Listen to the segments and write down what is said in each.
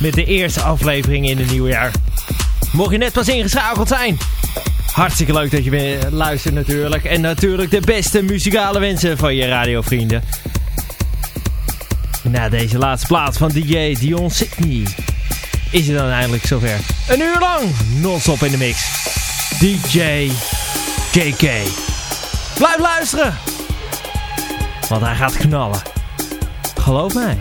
met de eerste aflevering in het nieuwe jaar. Mocht je net pas ingeschakeld zijn, hartstikke leuk dat je luistert natuurlijk. En natuurlijk de beste muzikale wensen van je radiovrienden. Na deze laatste plaats van DJ Dion Sydney is het dan eindelijk zover. Een uur lang non-stop in de mix. DJ JK. Blijf luisteren. Want hij gaat knallen. Geloof mij.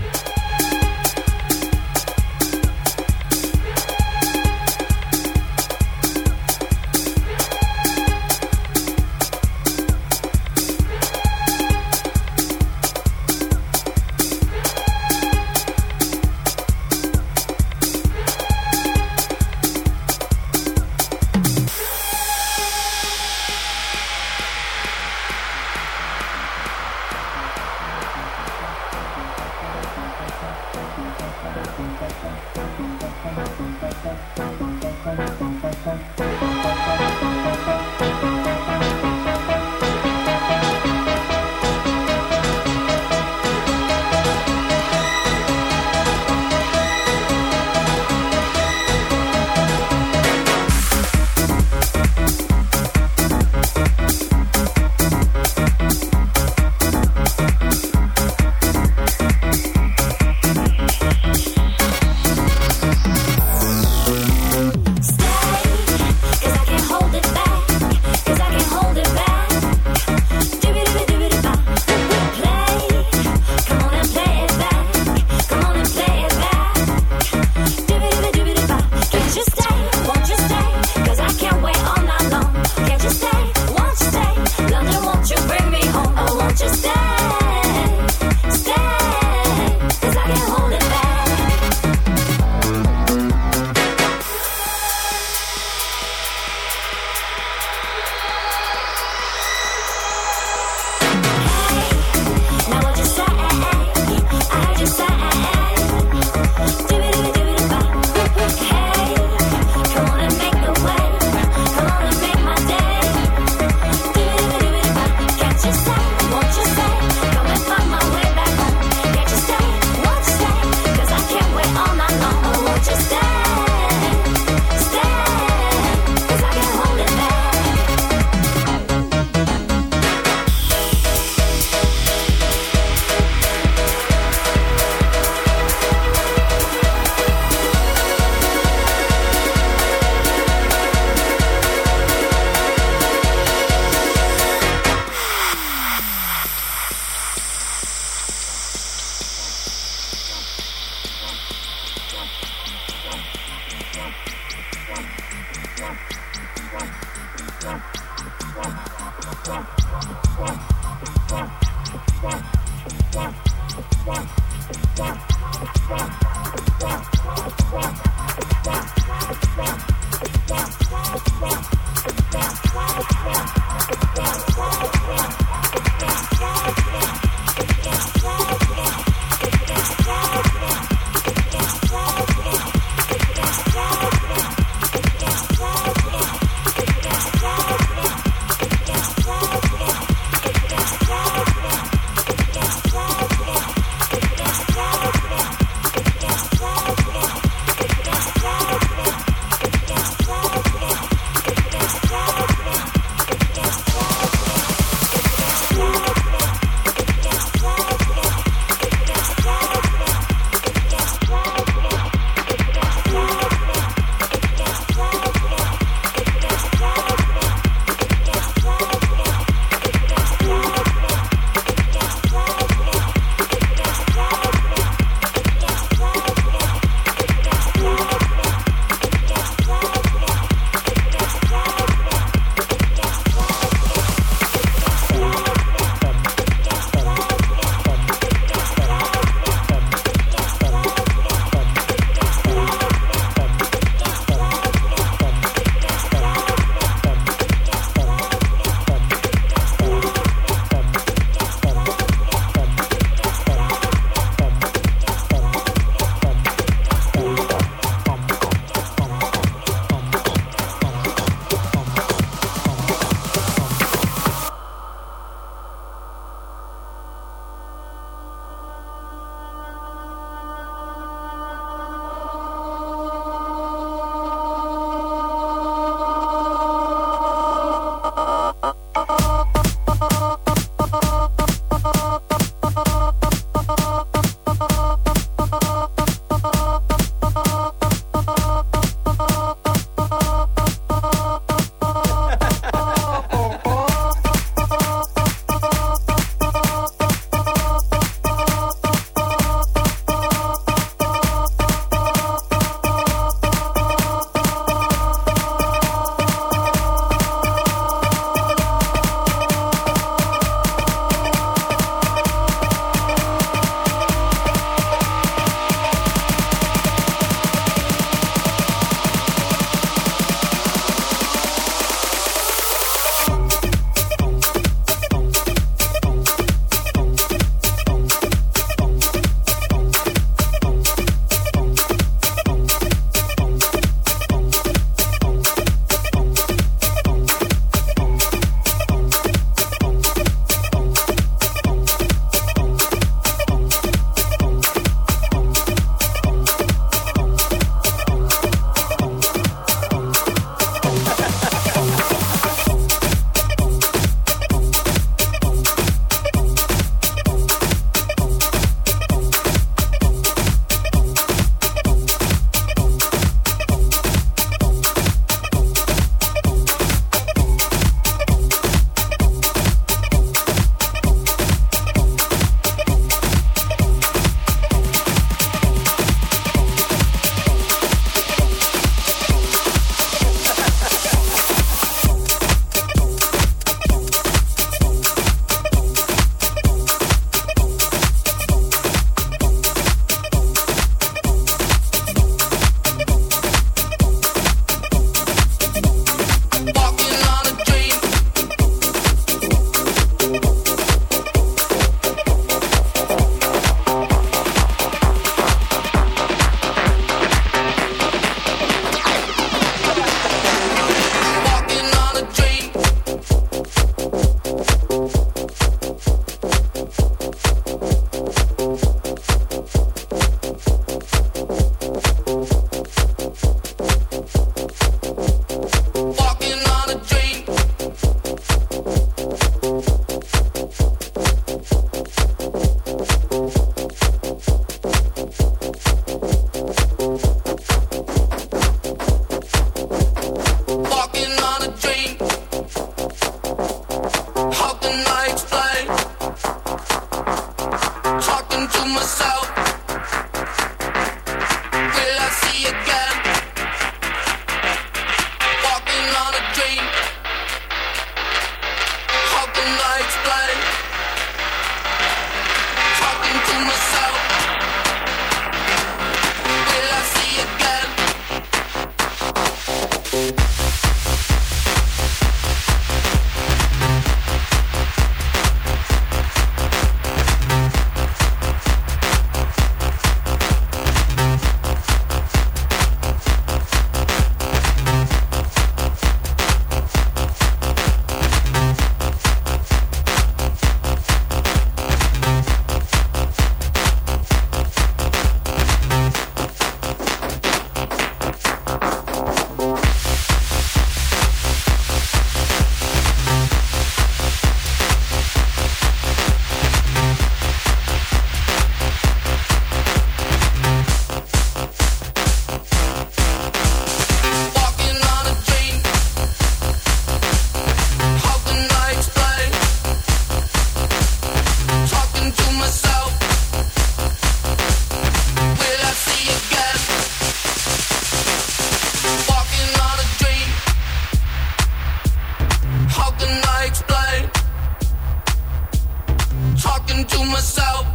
to myself.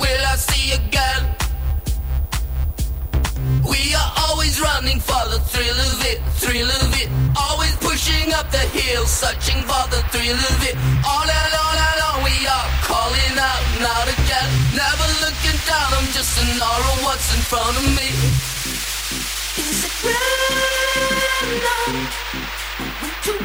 Will I see again? We are always running for the thrill of it, thrill of it. Always pushing up the hill, searching for the thrill of it. All alone, all alone, we are calling out, not again. Never looking down, I'm just in awe what's in front of me. Is it random? Would you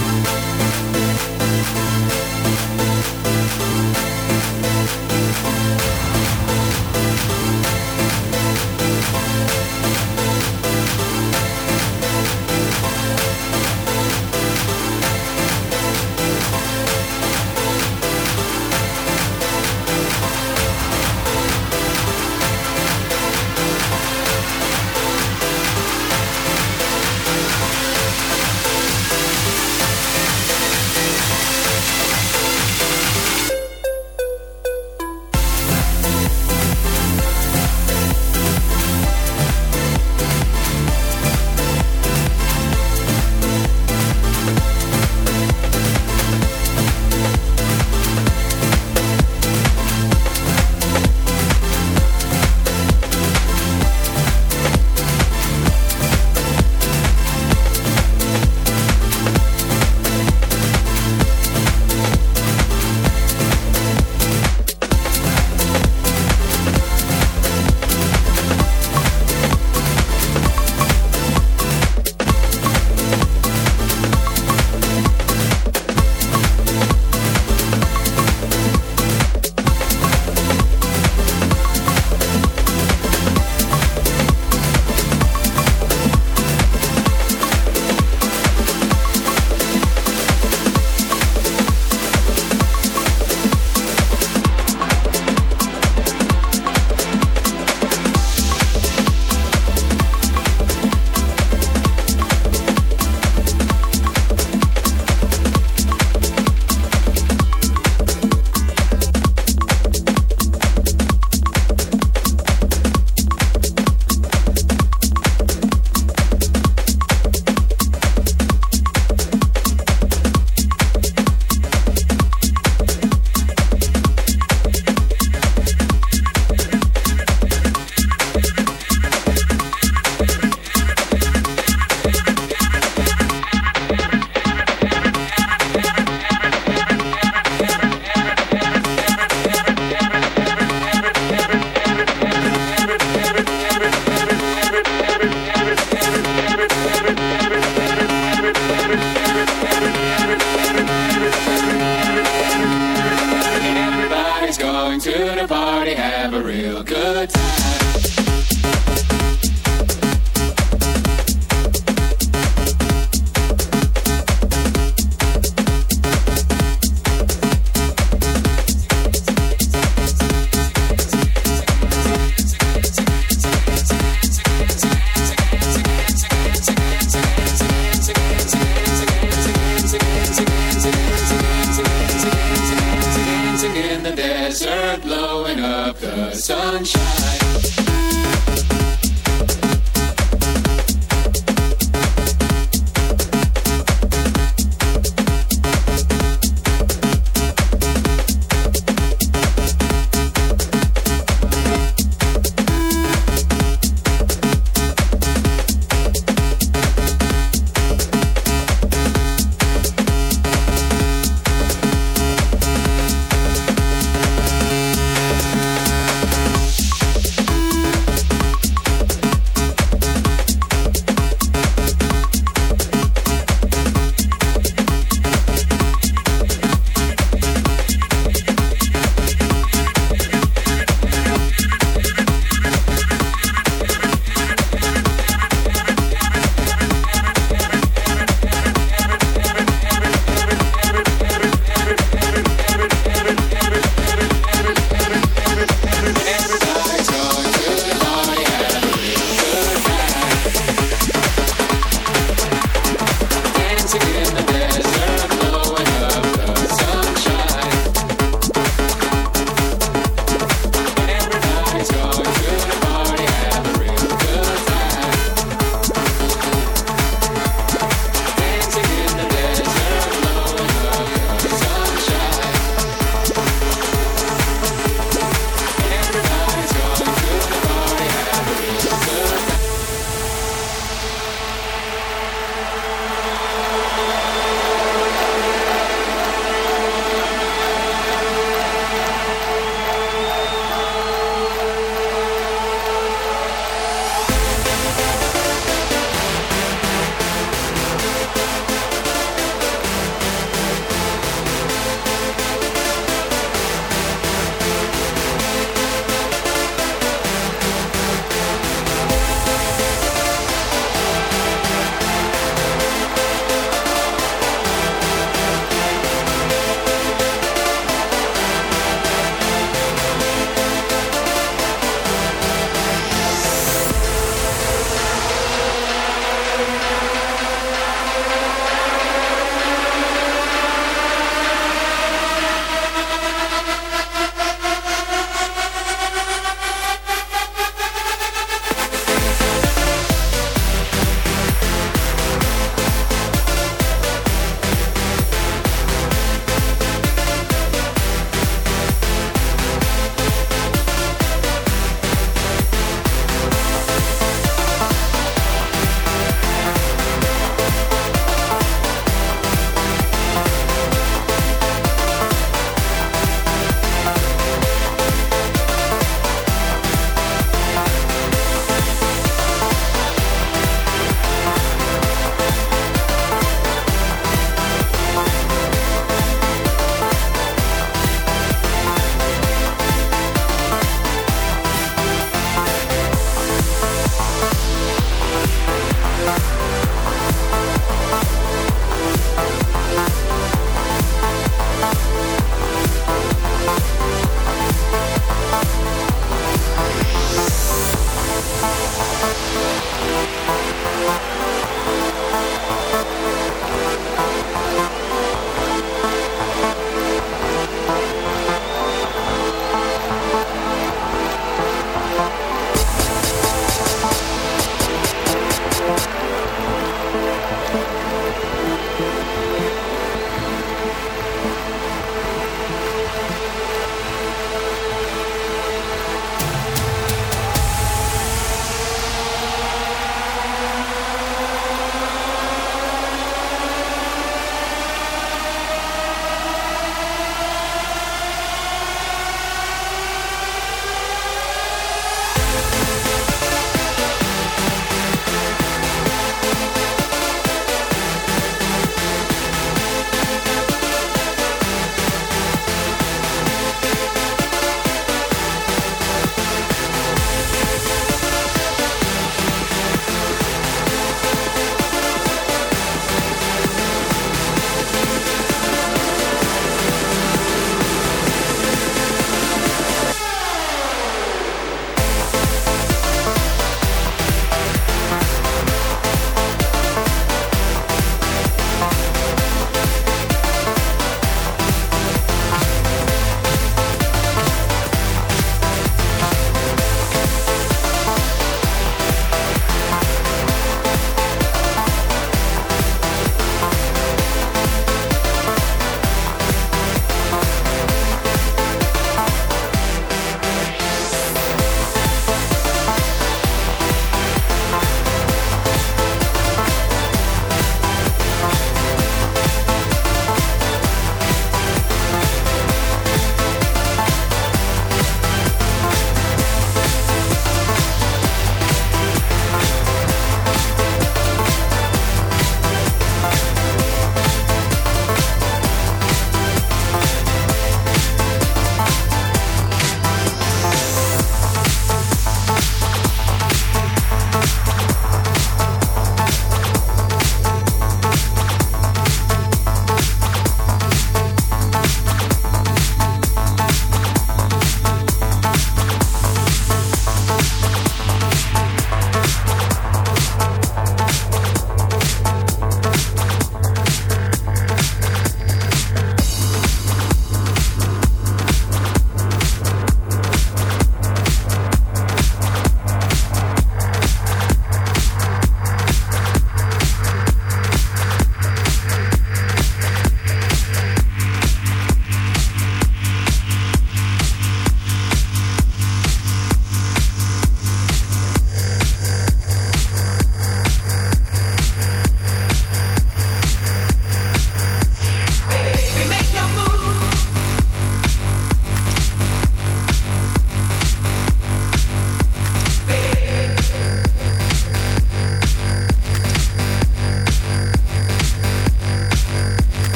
in the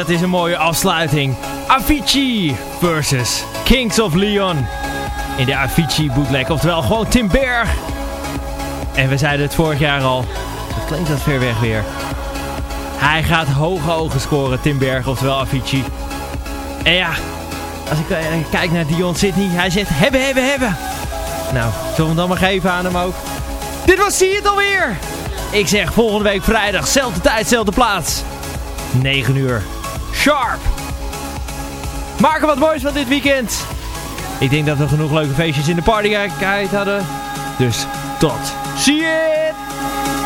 dat is een mooie afsluiting. Avicii versus Kings of Leon. In de Avicii bootleg. Oftewel gewoon Tim Berg. En we zeiden het vorig jaar al. Het klinkt wat ver weg weer. Hij gaat hoge ogen scoren, Tim Berg. Oftewel Avicii. En ja, als ik eh, kijk naar Dion Sydney. Hij zegt hebben, hebben, hebben. Nou, zullen we hem dan maar geven aan hem ook. Dit was Zie het alweer. Ik zeg volgende week vrijdag. Zelfde tijd, zelfde plaats. 9 uur. Sharp. Maak er wat moois van dit weekend. Ik denk dat we genoeg leuke feestjes in de party hadden. Dus tot. Zie it!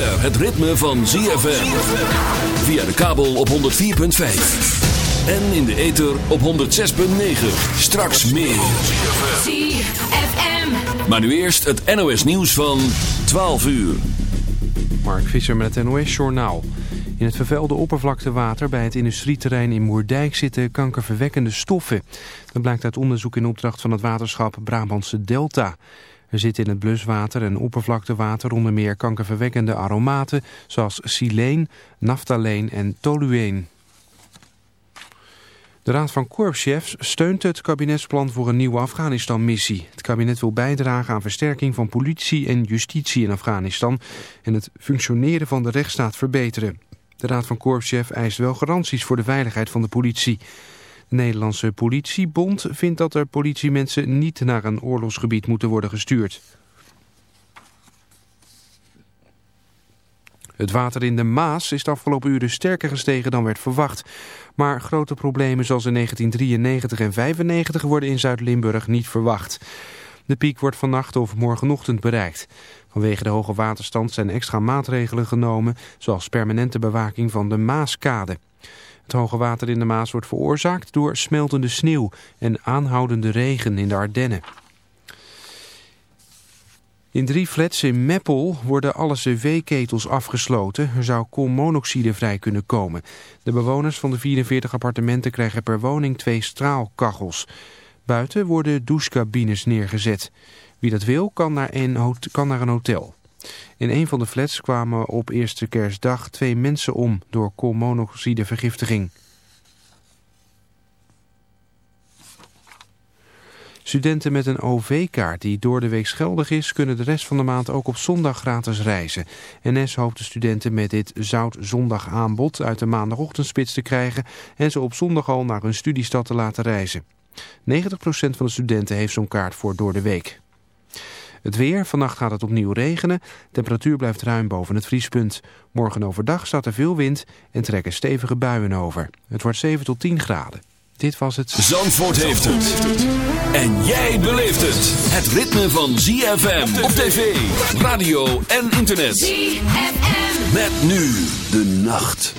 Het ritme van ZFM. Via de kabel op 104.5. En in de ether op 106.9. Straks meer. ZFM. Maar nu eerst het NOS nieuws van 12 uur. Mark Visser met het NOS Journaal. In het vervuilde oppervlaktewater bij het industrieterrein in Moerdijk zitten kankerverwekkende stoffen. Dat blijkt uit onderzoek in opdracht van het waterschap Brabantse Delta. Er zitten in het bluswater en oppervlaktewater onder meer kankerverwekkende aromaten zoals sileen, naftaleen en tolueen. De Raad van Korpschefs steunt het kabinetsplan voor een nieuwe Afghanistan-missie. Het kabinet wil bijdragen aan versterking van politie en justitie in Afghanistan en het functioneren van de rechtsstaat verbeteren. De Raad van Korpschefs eist wel garanties voor de veiligheid van de politie. De Nederlandse politiebond vindt dat er politiemensen niet naar een oorlogsgebied moeten worden gestuurd. Het water in de Maas is de afgelopen uren sterker gestegen dan werd verwacht. Maar grote problemen zoals in 1993 en 1995 worden in Zuid-Limburg niet verwacht. De piek wordt vannacht of morgenochtend bereikt. Vanwege de hoge waterstand zijn extra maatregelen genomen, zoals permanente bewaking van de Maaskade. Het hoge water in de Maas wordt veroorzaakt door smeltende sneeuw en aanhoudende regen in de Ardennen. In drie flats in Meppel worden alle cv-ketels afgesloten. Er zou koolmonoxide vrij kunnen komen. De bewoners van de 44 appartementen krijgen per woning twee straalkachels. Buiten worden douchecabines neergezet. Wie dat wil kan naar een, kan naar een hotel. In een van de flats kwamen op eerste kerstdag twee mensen om door koolmonoxidevergiftiging. Studenten met een OV-kaart die door de week geldig is... kunnen de rest van de maand ook op zondag gratis reizen. NS hoopt de studenten met dit zout-zondag aanbod... uit de maandagochtendspits te krijgen... en ze op zondag al naar hun studiestad te laten reizen. 90% van de studenten heeft zo'n kaart voor door de week. Het weer, vannacht gaat het opnieuw regenen. Temperatuur blijft ruim boven het vriespunt. Morgen overdag staat er veel wind en trekken stevige buien over. Het wordt 7 tot 10 graden. Dit was het... Zandvoort heeft het. En jij beleeft het. Het ritme van ZFM op tv, radio en internet. ZFM. Met nu de nacht.